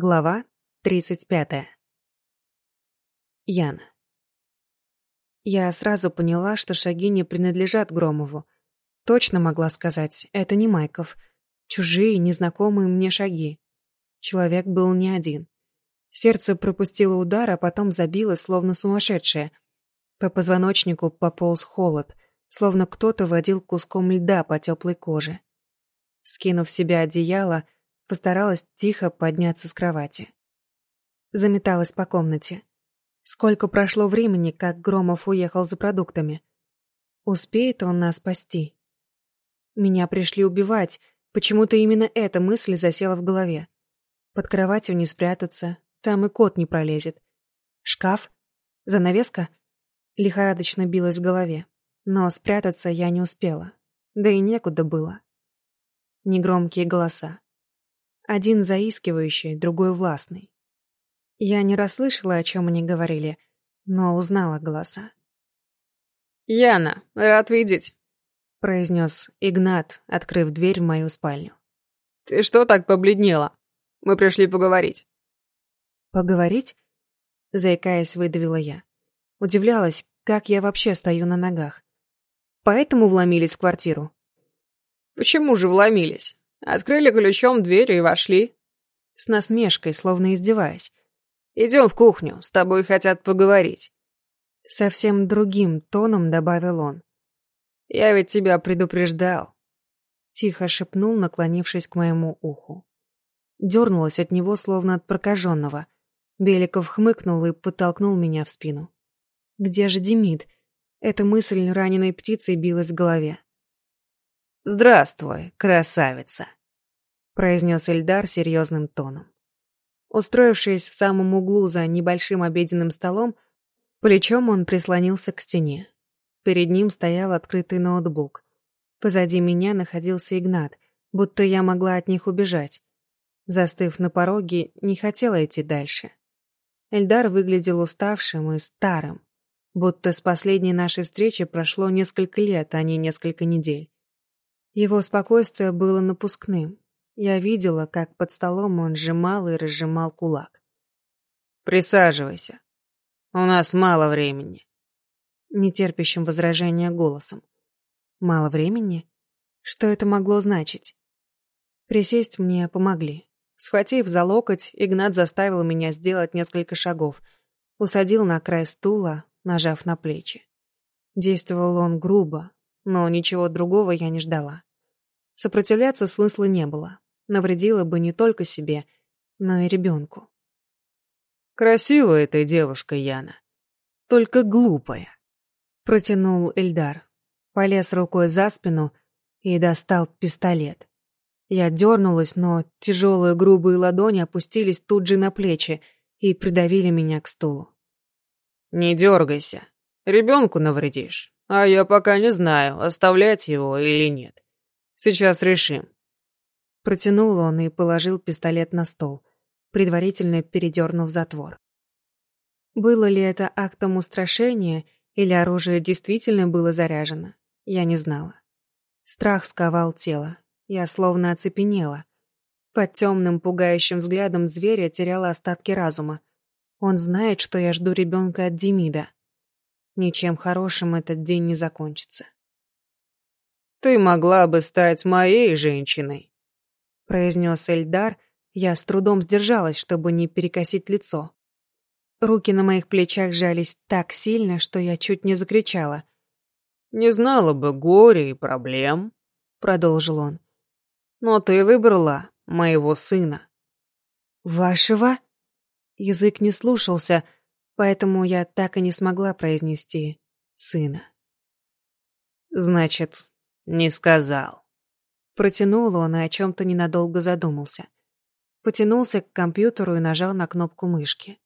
Глава 35. Яна. Я сразу поняла, что шаги не принадлежат Громову. Точно могла сказать, это не Майков. Чужие, незнакомые мне шаги. Человек был не один. Сердце пропустило удар, а потом забилось, словно сумасшедшее. По позвоночнику пополз холод, словно кто-то водил куском льда по теплой коже. Скинув себе одеяло, Постаралась тихо подняться с кровати. Заметалась по комнате. Сколько прошло времени, как Громов уехал за продуктами? Успеет он нас спасти? Меня пришли убивать. Почему-то именно эта мысль засела в голове. Под кроватью не спрятаться, там и кот не пролезет. Шкаф? Занавеска? Лихорадочно билась в голове. Но спрятаться я не успела. Да и некуда было. Негромкие голоса. Один заискивающий, другой властный. Я не расслышала, о чем они говорили, но узнала голоса. «Яна, рад видеть», — произнес Игнат, открыв дверь в мою спальню. «Ты что так побледнела? Мы пришли поговорить». «Поговорить?» — заикаясь, выдавила я. Удивлялась, как я вообще стою на ногах. Поэтому вломились в квартиру. «Почему же вломились? Открыли ключом дверь и вошли. С насмешкой, словно издеваясь. «Идем в кухню, с тобой хотят поговорить». Совсем другим тоном добавил он. «Я ведь тебя предупреждал», — тихо шепнул, наклонившись к моему уху. Дернулась от него, словно от прокаженного. Беликов хмыкнул и подтолкнул меня в спину. «Где же Демид?» Эта мысль раненой птицей билась в голове. «Здравствуй, красавица», — произнес Эльдар серьезным тоном. Устроившись в самом углу за небольшим обеденным столом, плечом он прислонился к стене. Перед ним стоял открытый ноутбук. Позади меня находился Игнат, будто я могла от них убежать. Застыв на пороге, не хотела идти дальше. Эльдар выглядел уставшим и старым, будто с последней нашей встречи прошло несколько лет, а не несколько недель. Его спокойствие было напускным. Я видела, как под столом он сжимал и разжимал кулак. «Присаживайся. У нас мало времени», — нетерпящим возражения голосом. «Мало времени? Что это могло значить?» Присесть мне помогли. Схватив за локоть, Игнат заставил меня сделать несколько шагов. Усадил на край стула, нажав на плечи. Действовал он грубо, но ничего другого я не ждала. Сопротивляться смысла не было. Навредила бы не только себе, но и ребенку. «Красивая ты девушка, Яна. Только глупая», — протянул Эльдар. Полез рукой за спину и достал пистолет. Я дернулась, но тяжелые грубые ладони опустились тут же на плечи и придавили меня к стулу. «Не дергайся. Ребенку навредишь. А я пока не знаю, оставлять его или нет. Сейчас решим». Протянул он и положил пистолет на стол, предварительно передернув затвор. Было ли это актом устрашения или оружие действительно было заряжено, я не знала. Страх сковал тело, я словно оцепенела. Под темным пугающим взглядом зверя теряла остатки разума. Он знает, что я жду ребенка от Демида. Ничем хорошим этот день не закончится. «Ты могла бы стать моей женщиной», — произнес Эльдар. Я с трудом сдержалась, чтобы не перекосить лицо. Руки на моих плечах сжались так сильно, что я чуть не закричала. «Не знала бы горя и проблем», — продолжил он. «Но ты выбрала моего сына». «Вашего?» Язык не слушался, поэтому я так и не смогла произнести «сына». «Значит, «Не сказал». Протянул он и о чем-то ненадолго задумался. Потянулся к компьютеру и нажал на кнопку мышки.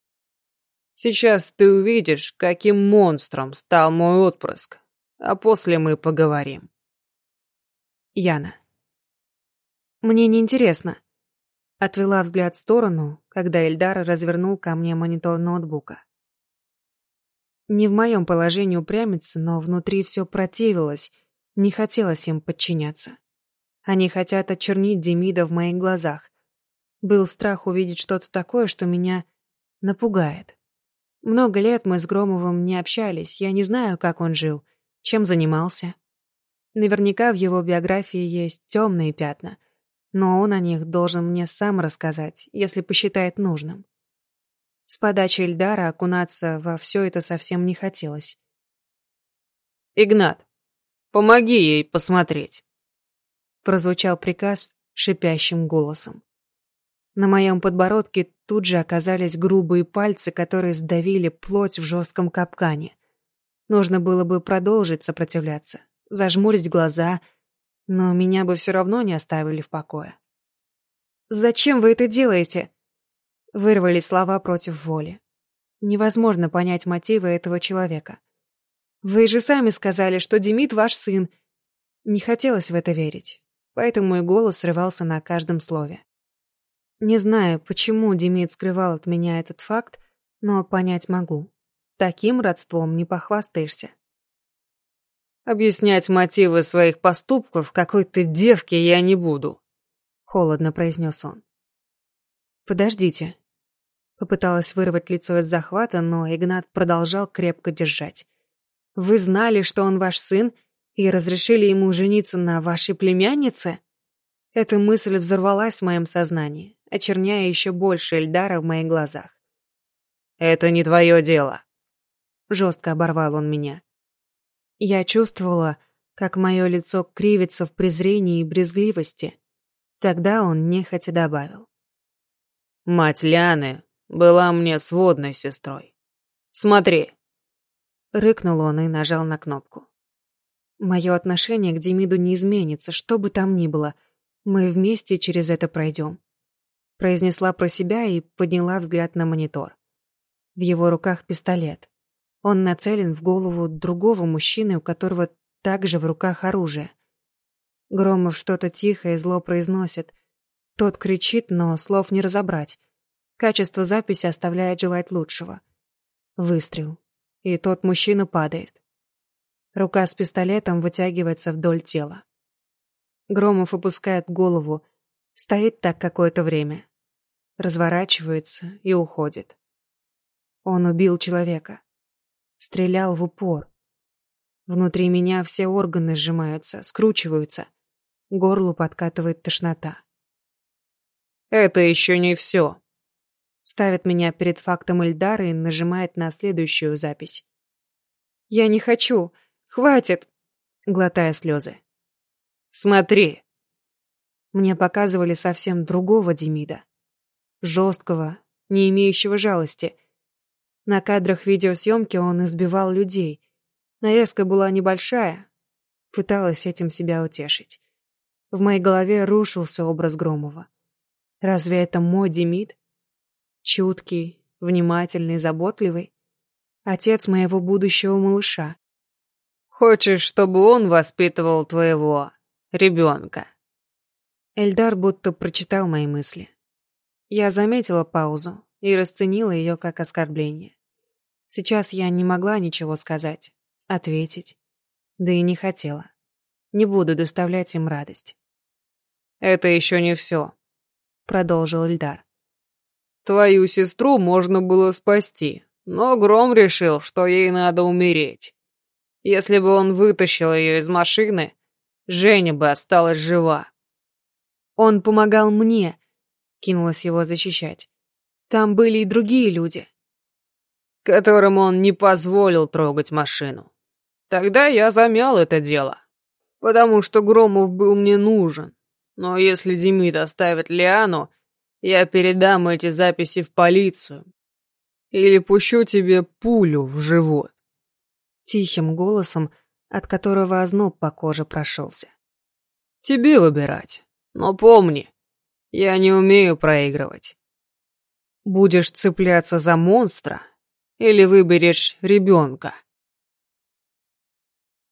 «Сейчас ты увидишь, каким монстром стал мой отпрыск, а после мы поговорим». Яна. «Мне неинтересно». Отвела взгляд в сторону, когда Эльдар развернул ко мне монитор ноутбука. Не в моем положении упрямиться, но внутри все противилось, не хотелось им подчиняться. Они хотят очернить Демида в моих глазах. Был страх увидеть что-то такое, что меня напугает. Много лет мы с Громовым не общались, я не знаю, как он жил, чем занимался. Наверняка в его биографии есть темные пятна, но он о них должен мне сам рассказать, если посчитает нужным. С подачи Эльдара окунаться во все это совсем не хотелось. «Игнат, помоги ей посмотреть», — прозвучал приказ шипящим голосом. На моем подбородке тут же оказались грубые пальцы, которые сдавили плоть в жестком капкане. Нужно было бы продолжить сопротивляться, зажмурить глаза, но меня бы все равно не оставили в покое. «Зачем вы это делаете?» Вырвали слова против воли. Невозможно понять мотивы этого человека. «Вы же сами сказали, что Демид ваш сын». Не хотелось в это верить, поэтому мой голос срывался на каждом слове. Не знаю, почему Демид скрывал от меня этот факт, но понять могу. Таким родством не похвастаешься. «Объяснять мотивы своих поступков какой-то девке я не буду», — холодно произнес он. «Подождите». Попыталась вырвать лицо из захвата, но Игнат продолжал крепко держать. «Вы знали, что он ваш сын, и разрешили ему жениться на вашей племяннице?» Эта мысль взорвалась в моем сознании очерняя еще больше Эльдара в моих глазах. «Это не твое дело», — жестко оборвал он меня. Я чувствовала, как мое лицо кривится в презрении и брезгливости. Тогда он нехотя добавил. «Мать Ляны была мне сводной сестрой. Смотри!» Рыкнул он и нажал на кнопку. Мое отношение к Демиду не изменится, что бы там ни было. Мы вместе через это пройдем произнесла про себя и подняла взгляд на монитор. В его руках пистолет. Он нацелен в голову другого мужчины, у которого также в руках оружие. Громов что-то тихо и зло произносит. Тот кричит, но слов не разобрать. Качество записи оставляет желать лучшего. Выстрел. И тот мужчина падает. Рука с пистолетом вытягивается вдоль тела. Громов опускает голову, стоит так какое-то время разворачивается и уходит. Он убил человека. Стрелял в упор. Внутри меня все органы сжимаются, скручиваются. Горлу подкатывает тошнота. «Это еще не все», ставит меня перед фактом Эльдара и нажимает на следующую запись. «Я не хочу! Хватит!» глотая слезы. «Смотри!» Мне показывали совсем другого Демида жесткого, не имеющего жалости. На кадрах видеосъемки он избивал людей. Нарезка была небольшая. Пыталась этим себя утешить. В моей голове рушился образ Громова. Разве это мой Демид? Чуткий, внимательный, заботливый. Отец моего будущего малыша. Хочешь, чтобы он воспитывал твоего ребенка? Эльдар будто прочитал мои мысли. Я заметила паузу и расценила ее как оскорбление. Сейчас я не могла ничего сказать, ответить. Да и не хотела. Не буду доставлять им радость. «Это еще не все», — продолжил Ильдар. «Твою сестру можно было спасти, но Гром решил, что ей надо умереть. Если бы он вытащил ее из машины, Женя бы осталась жива». «Он помогал мне, кинулась его защищать. Там были и другие люди. Которым он не позволил трогать машину. Тогда я замял это дело. Потому что Громов был мне нужен. Но если Демид оставит Лиану, я передам эти записи в полицию. Или пущу тебе пулю в живот. Тихим голосом, от которого озноб по коже прошелся. Тебе выбирать. Но помни, я не умею проигрывать. Будешь цепляться за монстра или выберешь ребенка?